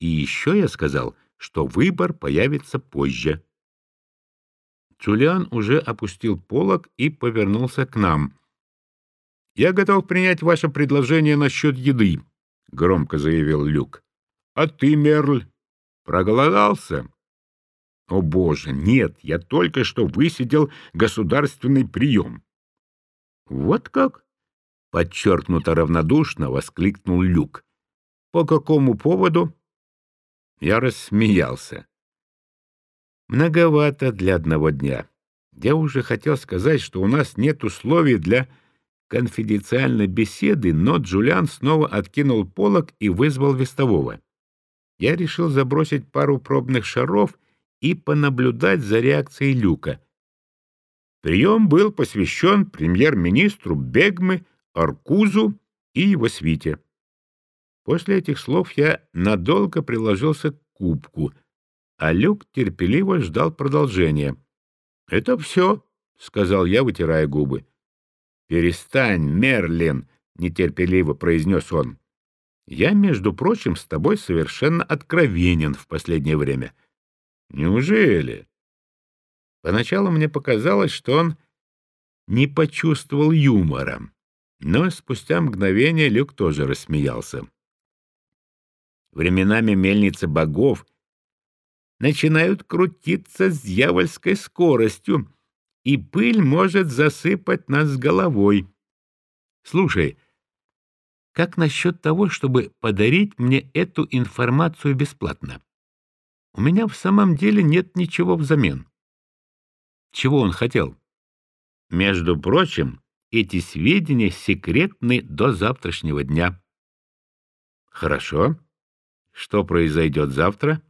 И еще я сказал, что выбор появится позже. Джулиан уже опустил полог и повернулся к нам. «Я готов принять ваше предложение насчет еды», — громко заявил Люк. «А ты, Мерль, проголодался?» «О, боже, нет, я только что высидел государственный прием». «Вот как?» — подчеркнуто равнодушно воскликнул Люк. «По какому поводу?» Я рассмеялся. Многовато для одного дня. Я уже хотел сказать, что у нас нет условий для конфиденциальной беседы, но Джулиан снова откинул полог и вызвал вестового. Я решил забросить пару пробных шаров и понаблюдать за реакцией Люка. Прием был посвящен премьер-министру Бегмы, Аркузу и его свите. После этих слов я надолго приложился к кубку, а Люк терпеливо ждал продолжения. — Это все, — сказал я, вытирая губы. — Перестань, Мерлин, — нетерпеливо произнес он. — Я, между прочим, с тобой совершенно откровенен в последнее время. — Неужели? Поначалу мне показалось, что он не почувствовал юмора, но спустя мгновение Люк тоже рассмеялся. Временами мельницы богов начинают крутиться с дьявольской скоростью, и пыль может засыпать нас с головой. Слушай, как насчет того, чтобы подарить мне эту информацию бесплатно? У меня в самом деле нет ничего взамен. Чего он хотел? Между прочим, эти сведения секретны до завтрашнего дня. Хорошо. Что произойдет завтра?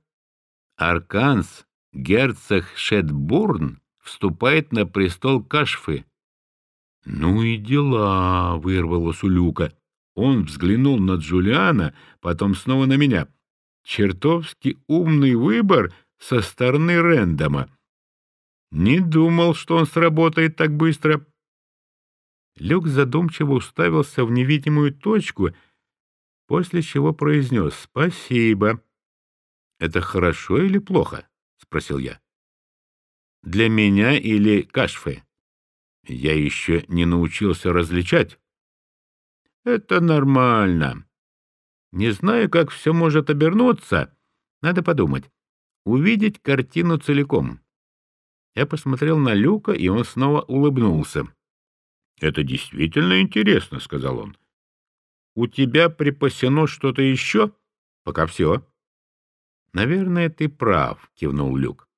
Арканс, герцог Шетбурн, вступает на престол Кашфы. Ну и дела, вырвалось у Люка. Он взглянул на Джулиана, потом снова на меня. Чертовски умный выбор со стороны Рэндома. Не думал, что он сработает так быстро. Люк задумчиво уставился в невидимую точку, после чего произнес «Спасибо». «Это хорошо или плохо?» — спросил я. «Для меня или Кашфы?» «Я еще не научился различать». «Это нормально. Не знаю, как все может обернуться. Надо подумать. Увидеть картину целиком. Я посмотрел на Люка, и он снова улыбнулся. — Это действительно интересно, — сказал он. — У тебя припасено что-то еще? — Пока все. — Наверное, ты прав, — кивнул Люк.